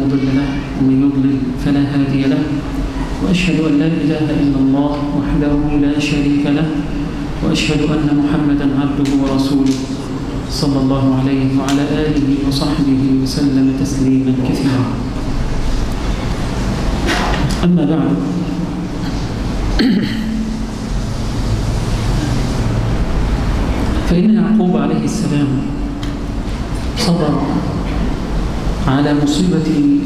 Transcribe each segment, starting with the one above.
مضل له ومن يضلل فلا هادي له وأشهد أن لا إله إلا الله وحده لا شريك له وأشهد أن محمدا عبده ورسوله صلى الله عليه وعلى آله وصحبه وسلم تسليما كثيرا. أما بعد فإن يعقوب عليه السلام صبر على مصيبة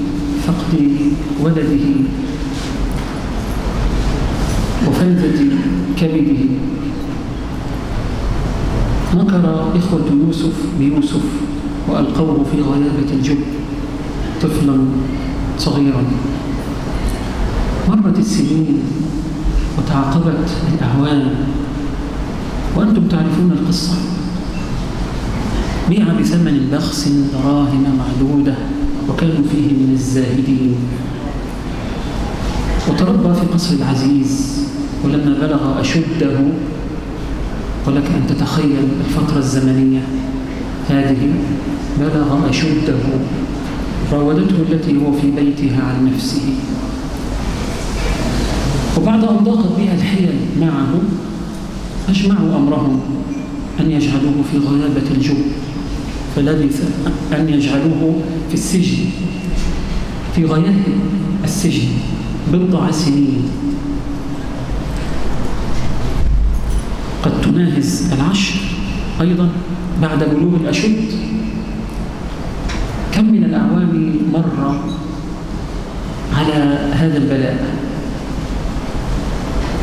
فقد ولده وفلذة كبده. مكر إخوة يوسف بيوسف وألقوه في غيابة الجب طفلا صغيرا. مرت السنين وتعاقبت الأعوام وأنتم تعرفون القصة. بيع بثمن بخس دراهم معدودة. وكانوا فيه من الزاهدين. وتربى في قصر العزيز ولما بلغ أشده ولك أن تتخيل الفترة الزمنية. هذه بلغ أشده راودته التي هو في بيتها عن نفسه. وبعد أن ضاقت بها الحيل معه أجمعوا أمرهم أن يجعلوه في غيابة الجب فلبث أن يجعلوه في السجن في غياب السجن بضع سنين. قد تناهز العشر أيضا بعد بلوغ الأشد. كم من الأعوام مر على هذا البلاء؟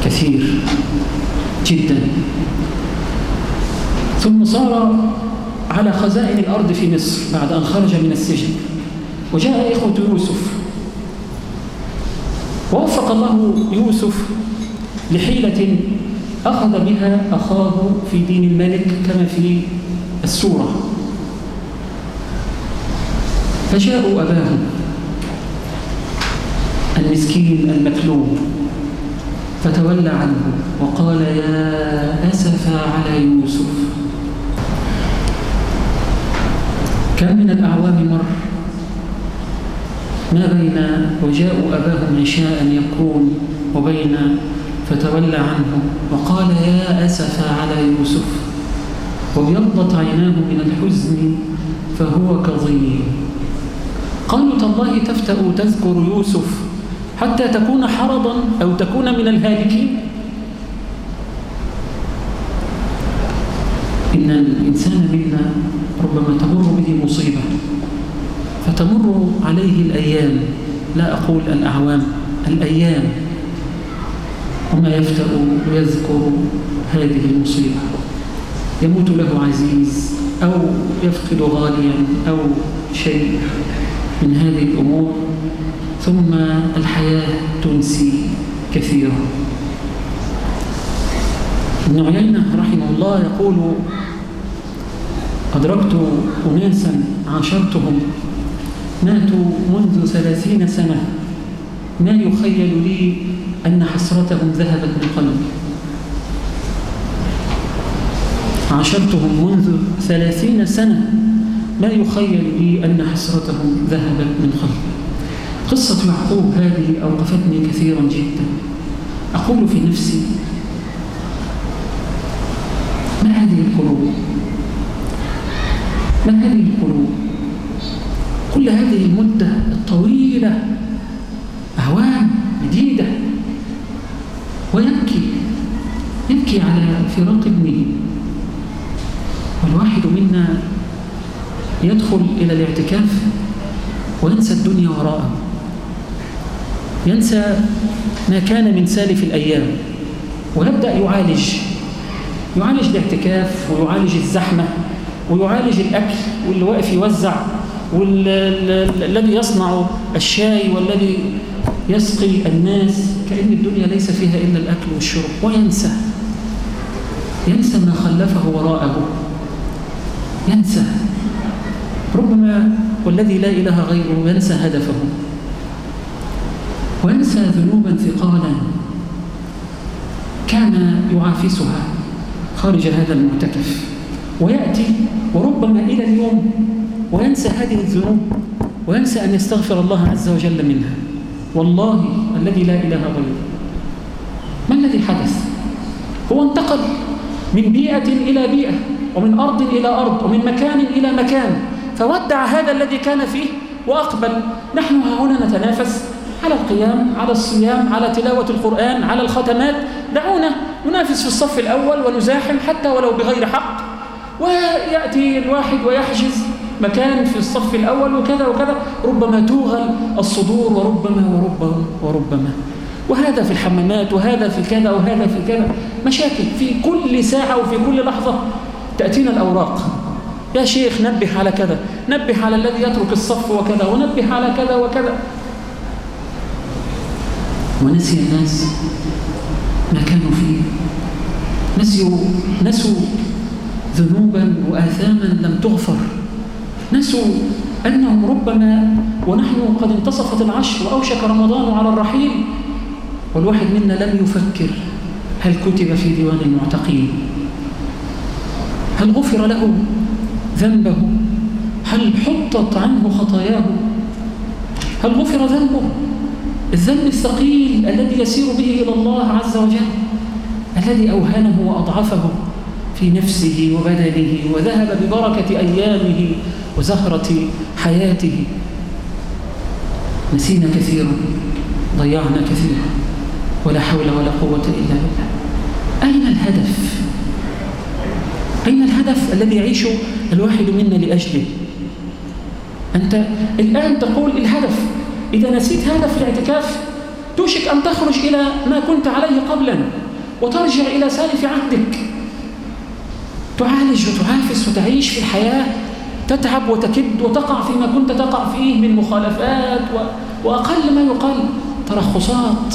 كثير جدا. ثم صار على خزائن الأرض في مصر بعد أن خرج من السجن. وجاء إخوة يوسف. ووفق الله يوسف لحيلة أخذ بها أخاه في دين الملك كما في السورة. فجاءوا أباهم المسكين المكلوم فتولى عنه وقال يا أسفا على يوسف. كم من الأعوام مر. ما بين وجاءوا أباهم عشاء يبكون وبين فتولى عنه وقال يا أسفا على يوسف وابيضت عيناه من الحزن فهو كظيم. قالوا تالله تفتأ تذكر يوسف حتى تكون حرضا أو تكون من الهالكين؟ إن الإنسان منا ربما تمر به مصيبة فتمر عليه الأيام لا أقول الأعوام الأيام. وما يفتأ ويذكر هذه المصيبة. يموت له عزيز أو يفقد غاليا أو شيء من هذه الأمور ثم الحياة تنسي كثيرا. ابن عيينة رحمه الله يقول أدركت أناسا عاشرتهم ماتوا منذ ثلاثين سنة. ما يخيل لي أن حسرتهم ذهبت من قلبي. عاشرتهم منذ ثلاثين سنة. ما يخيل لي أن حسرتهم ذهبت من قلبي. قصة يعقوب هذه أوقفتني كثيرا جدا. أقول في نفسي ما هذه القلوب؟ ما هذه القلوب؟ كل هذه المدة الطويلة أعوام مديدة ويبكي يبكي على فراق ابنه. والواحد منا يدخل إلى الاعتكاف وينسى الدنيا وراءه. ينسى ما كان من سالف الأيام ويبدأ يعالج. يعالج الاعتكاف ويعالج الزحمة ويعالج الأكل واللي واقف يوزع والذي يصنع الشاي والذي يسقي الناس كأن الدنيا ليس فيها إلا الأكل والشرب وينسى. ينسى ما خلفه وراءه. ينسى. ربما والذي لا إله غيره ينسى هدفه. وينسى ذنوبا ثقالا. كان يعافسها. خارج هذا المعتكف. ويأتي وربما إلى اليوم وينسى هذه الذنوب وينسى أن يستغفر الله عز وجل منها. والله الذي لا إله غيره. ما الذي حدث؟ هو انتقل من بيئة إلى بيئة ومن أرض إلى أرض ومن مكان إلى مكان فودع هذا الذي كان فيه وأقبل. نحن هنا نتنافس على القيام على الصيام على تلاوة القرآن على الختمات دعونا ننافس في الصف الأول ونزاحم حتى ولو بغير حق. ويأتي الواحد ويحجز مكان في الصف الأول وكذا وكذا. ربما توغل الصدور وربما وربما وربما. وهذا في الحمامات وهذا في كذا وهذا في كذا. مشاكل في كل ساعة وفي كل لحظة تأتينا الأوراق. يا شيخ نبه على كذا نبه على الذي يترك الصف وكذا ونبه على كذا وكذا. ونسي الناس ما كانوا فيه نسيوا نسوا ذنوبا وآثاما لم تغفر. نسوا أنهم ربما ونحن قد انتصفت العشر وأوشك رمضان على الرحيل. والواحد منا لم يفكر هل كتب في ديوان المعتقين. هل غفر له ذنبه؟ هل حطت عنه خطاياه؟ هل غفر ذنبه؟ الذنب الثقيل الذي يسير به إلى الله عز وجل الذي أوهنه وأضعفه في نفسه وبدنه وذهب ببركة أيامه وزهرة حياته نسينا كثيرا ضيعنا كثيرا ولا حول ولا قوة إلا بالله أين الهدف؟ أين الهدف الذي يعيش الواحد منا لأجله؟ أنت الآن تقول الهدف إذا نسيت هدف الاعتكاف توشك أن تخرج إلى ما كنت عليه قبلا وترجع إلى سالف عهدك. تعالج وتعافس وتعيش في الحياة تتعب وتكد وتقع فيما كنت تقع فيه من مخالفات و... وأقل ما يقال ترخصات.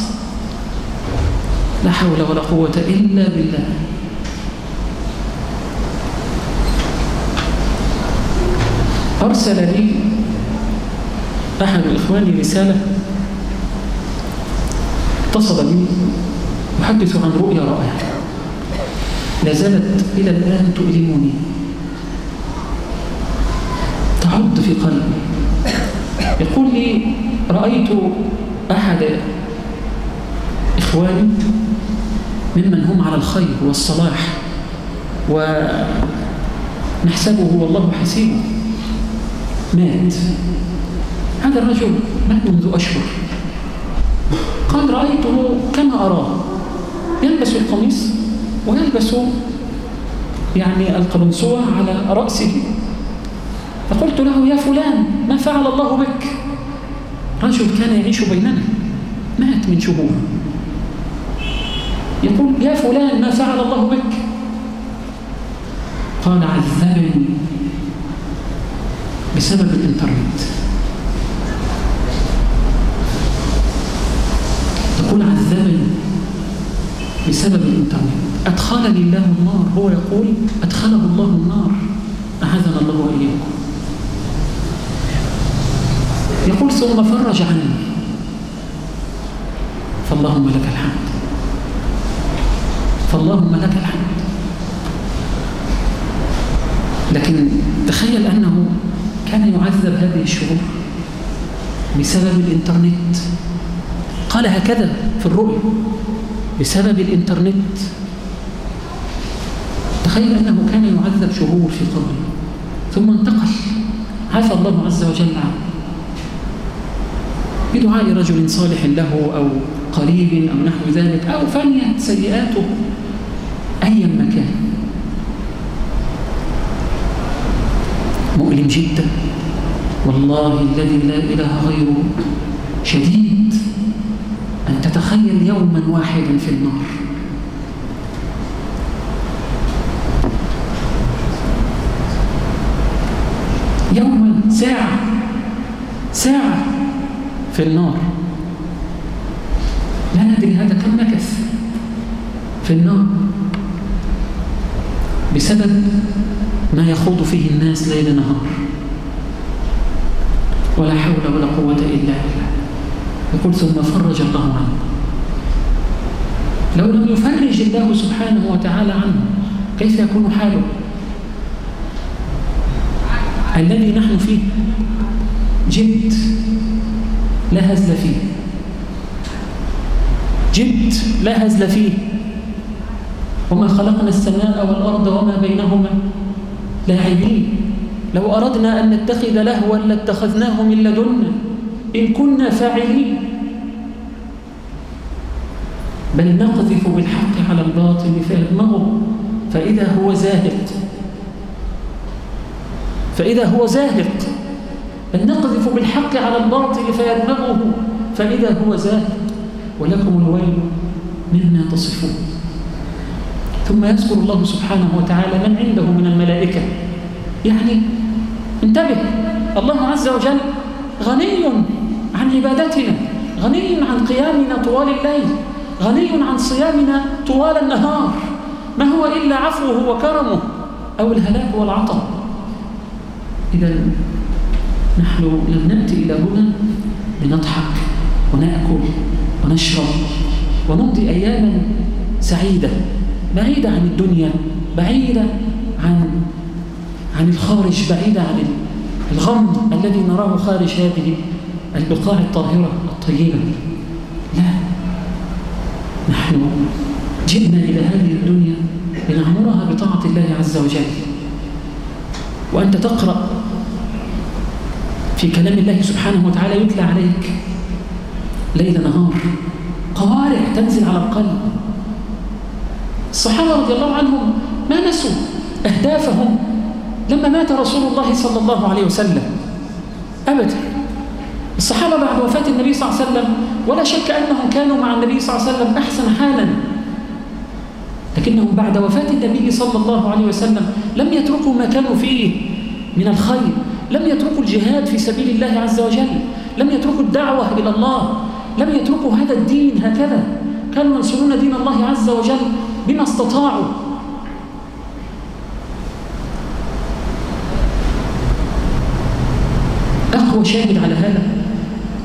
لا حول ولا قوة إلا بالله. أرسل لي أحد الإخوان رسالة اتصل بي يحدث عن رؤيا رائعة. لا زالت إلى الآن تؤلمني. تعض في قلبي. يقول لي رأيت أحد إخواني ممن هم على الخير والصلاح ونحسبه والله حسيبه. مات. هذا الرجل مات منذ أشهر. قال رأيته كما أراه. يلبس القميص ويلبس يعني القلنسوة على رأسه. فقلت له يا فلان ما فعل الله بك? رجل كان يعيش بيننا. مات من شهور. يقول يا فلان ما فعل الله بك? قال عذبني بسبب الإنترنت يقول عذبني بسبب الإنترنت. أدخلني الله النار. هو يقول أدخله الله النار. أعاذنا الله وإياكم. يقول ثم فرج عني. فاللهم لك الحمد. فاللهم لك الحمد. لكن تخيل أنه كان يعذب هذه الشهور بسبب الإنترنت. قال هكذا في الرؤيا. بسبب الإنترنت. تخيل أنه كان يعذب شهور في قبره ثم انتقل. عفى الله عز وجل عنه. بدعاء رجل صالح له أو قريب أو نحو ذلك أو فنيت سيئاته أيا ما كان. مؤلم جدا. والله الذي لا إله غيره شديد. أن تتخيل يوما واحدا في النار. يوما ساعة ساعة في النار. لا ندري هذا كم مكث في النار. بسبب ما يخوض فيه الناس ليل نهار. ولا حول ولا قوة إلا بالله. يقول ثم فرج الله عنه. لو لم يفرج الله سبحانه وتعالى عنه كيف يكون حاله؟ الذي نحن فيه جد لا هزل فيه. جد لا هزل فيه. وما خلقنا السماء والأرض وما بينهما لاعبين. لو أردنا أن نتخذ لهوا لاتخذناه من لدنا. إن كنا فاعلين. بل نقذف بالحق على الباطل فيدمغه فإذا هو زاهق فإذا هو زاهق بل نقذف بالحق على الباطل فيدمغه فإذا هو زاهق ولكم الويل مما تصفون. ثم يذكر الله سبحانه وتعالى من عنده من الملائكة. يعني انتبه. الله عز وجل غني. عن عبادتنا غني عن قيامنا طوال الليل غني عن صيامنا طوال النهار. ما هو إلا عفوه وكرمه أو الهلاك والعطب إذا نحن لم نأتي إلى هنا لنضحك ونأكل ونشرب ونمضي أياما سعيدة بعيدة عن الدنيا بعيدة عن عن الخارج بعيدة عن الغم الذي نراه خارج هذه البقاع الطاهرة الطيبة. لا. نحن جئنا إلى هذه الدنيا لنعمرها بطاعة الله عز وجل. وأنت تقرأ في كلام الله سبحانه وتعالى يتلى عليك. ليل نهار. قوارع تنزل على القلب. الصحابة رضي الله عنهم ما نسوا أهدافهم لما مات رسول الله صلى الله عليه وسلم. أبدا. الصحابة بعد وفاة النبي صلى الله عليه وسلم ولا شك أنهم كانوا مع النبي صلى الله عليه وسلم أحسن حالا. لكنهم بعد وفاة النبي صلى الله عليه وسلم لم يتركوا ما كانوا فيه من الخير لم يتركوا الجهاد في سبيل الله عز وجل لم يتركوا الدعوة إلى الله لم يتركوا هذا الدين هكذا. كانوا ينصرون دين الله عز وجل بما استطاعوا. أقوى شاهد على هذا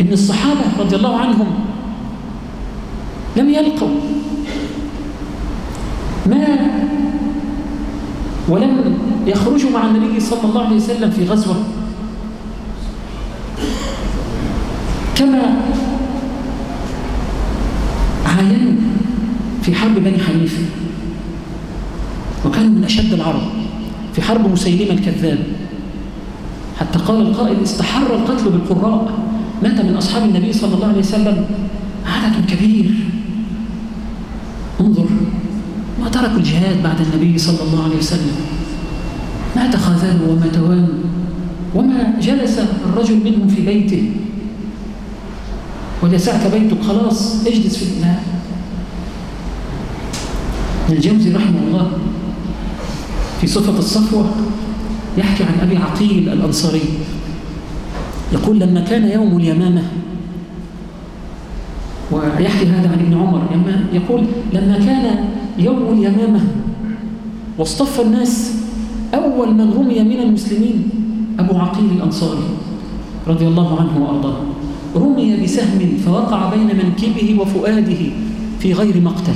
إن الصحابة رضي الله عنهم لم يلقوا ما ولم يخرجوا مع النبي صلى الله عليه وسلم في غزوة. كما عاينوا في حرب بني حنيفة وكانوا من أشد العرب في حرب مسيلمة الكذاب. حتى قال القائل استحر القتل بالقراء. مات من أصحاب النبي صلى الله عليه وسلم عدد كبير. انظر ما تركوا الجهاد بعد النبي صلى الله عليه وسلم. ما تخاذلوا وما وما جلس الرجل منهم في بيته. ولسعت بيتك خلاص اجلس في لا الجوزي رحمه الله في صفة الصفوة يحكي عن أبي عقيل الأنصاري. يقول لما كان يوم اليمامة ويحكي هذا عن ابن عمر يقول لما كان يوم اليمامة واصطف الناس أول من رمي من المسلمين أبو عقيل الأنصاري رضي الله عنه وأرضاه. رمي بسهم فوقع بين منكبه وفؤاده في غير مقتل.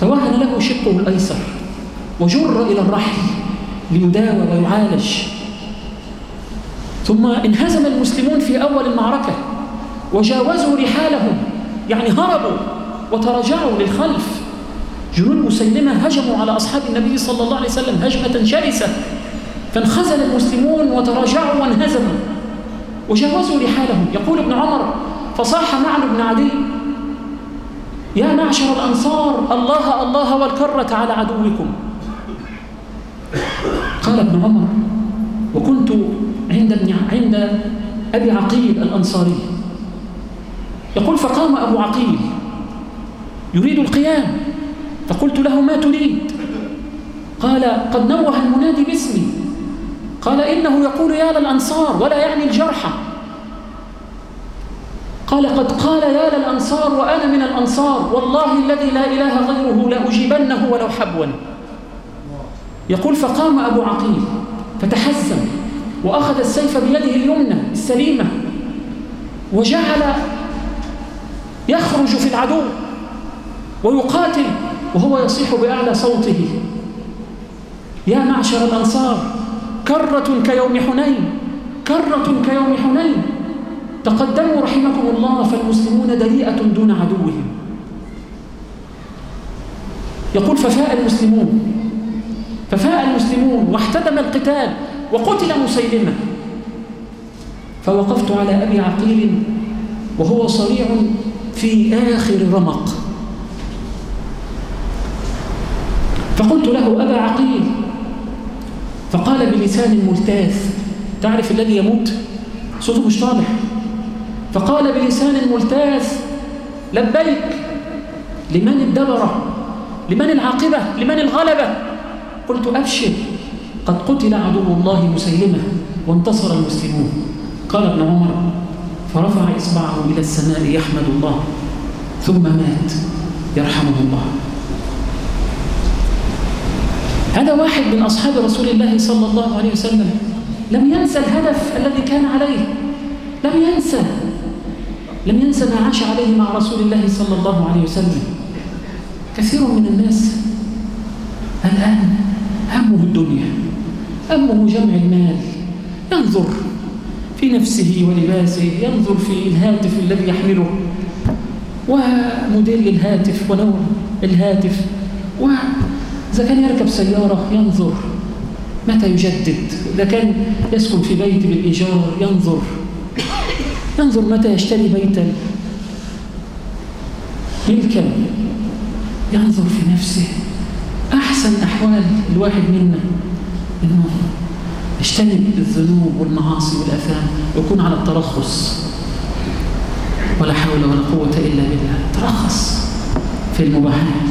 فوهن له شقه الأيسر وجر إلى الرحل ليداوى ويعالج. ثم انهزم المسلمون في أول المعركة وجاوزوا رحالهم يعني هربوا وتراجعوا للخلف. جنود مسيلمة هجموا على أصحاب النبي صلى الله عليه وسلم هجمة شرسة. فانخزل المسلمون وتراجعوا وانهزموا وجاوزوا رحالهم. يقول ابن عمر فصاح معن بن عدي يا معشر الأنصار الله الله والكرة على عدوكم. قال ابن عمر وكنت عند ابن عند أبي عقيل الأنصاري. يقول فقام أبو عقيل يريد القيام. فقلت له ما تريد؟ قال قد نوه المنادي باسمي. قال إنه يقول يا للأنصار ولا يعني الجرحى قال قد قال يا للأنصار وأنا من الأنصار والله الذي لا إله غيره لأجيبنه ولو حبوا. يقول فقام أبو عقيل. فتحزم وأخذ السيف بيده اليمنى السليمة وجعل يخرج في العدو ويقاتل وهو يصيح بأعلى صوته. يا معشر الأنصار كرة كيوم حنين كرة كيوم حنين. تقدموا رحمكم الله فالمسلمون دليئة دون عدوهم. يقول ففاء المسلمون ففاء المسلمون واحتدم القتال وقتل مسيلمة. فوقفت على أبي عقيل وهو صريع في آخر رمق. فقلت له أبا عقيل فقال بلسان ملتاث تعرف الذي يموت؟ صوته مش طالع فقال بلسان ملتاث لبيك لمن الدبرة؟ لمن العاقبة؟ لمن الغلبة؟ قلت أبشر قد قتل عدو الله مسيلمة وانتصر المسلمون. قال ابن عمر فرفع إصبعه إلى السماء يحمد الله ثم مات يرحمه الله. هذا واحد من أصحاب رسول الله صلى الله عليه وسلم. لم ينسى الهدف الذي كان عليه. لم ينسى لم ينسى ما عاش عليه مع رسول الله صلى الله عليه وسلم. كثير من الناس الآن همه الدنيا همه جمع المال. ينظر في نفسه ولباسه ينظر في الهاتف الذي يحمله. وموديل الهاتف ونوع الهاتف. وإذا كان يركب سيارة ينظر متى يجدد. إذا كان يسكن في بيت بالإيجار ينظر. ينظر متى يشتري بيتا. ملكا ينظر في نفسه. أحسن أحوال الواحد منا إنه يجتنب الذنوب والمعاصي والأثام ويكون على الترخص. ولا حول ولا قوة إلا بالله. ترخص في المباحات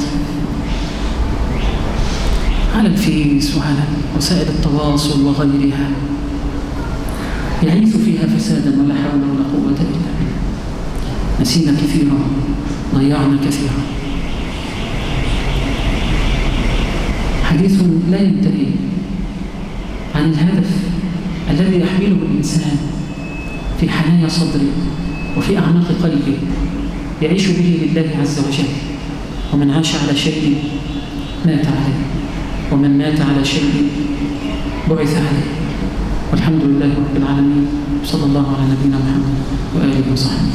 على الفيس وعلى وسائل التواصل وغيرها. يعيث فيها فسادا ولا حول ولا قوة إلا بالله. نسينا كثيرا ضيعنا كثيرا. حديث لا ينتهي عن الهدف الذي يحمله الإنسان في حنايا صدره وفي أعماق قلبه يعيش به لله عز وجل. ومن عاش على شيء مات عليه. ومن مات على شيء بعث عليه. والحمد لله رب العالمين. صلى الله على نبينا محمد وآله وصحبه